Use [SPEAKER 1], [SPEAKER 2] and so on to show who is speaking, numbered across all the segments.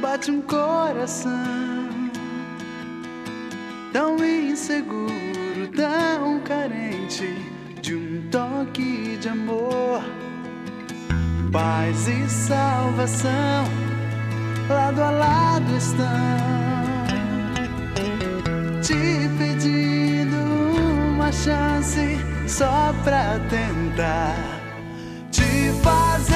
[SPEAKER 1] bate um coração tão inseguro, tão carente de um toque de amor, paz e salvação lado a lado estão. Te pedindo uma chance só pra tentar te fazer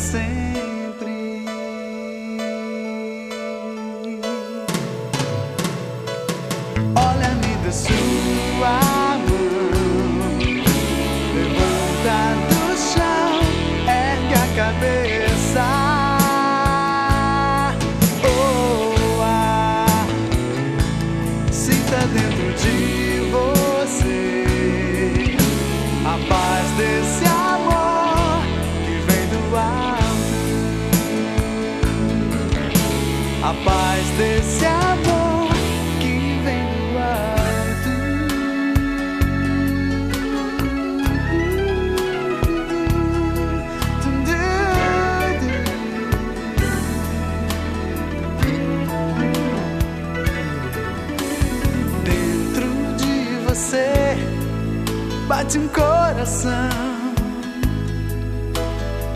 [SPEAKER 1] sempre. Olha-me da sua A paz desse amor que vem do alto. Dentro de você bate um coração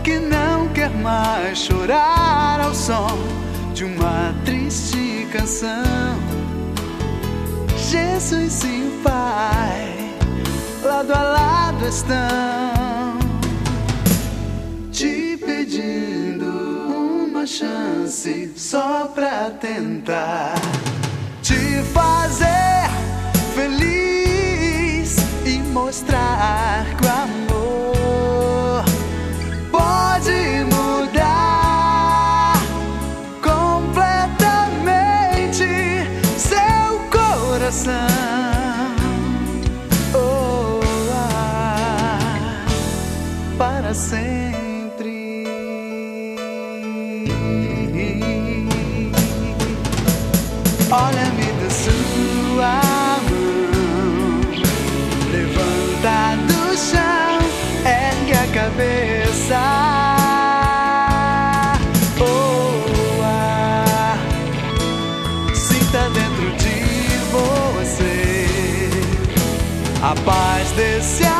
[SPEAKER 1] que não quer mais chorar ao som de uma triste canção. Jesus e o Pai, lado a lado estão, te pedindo uma chance só pra tentar te fazer feliz e mostrar coração. Oh, ah, para sempre. Olha-me sua a paz desse amor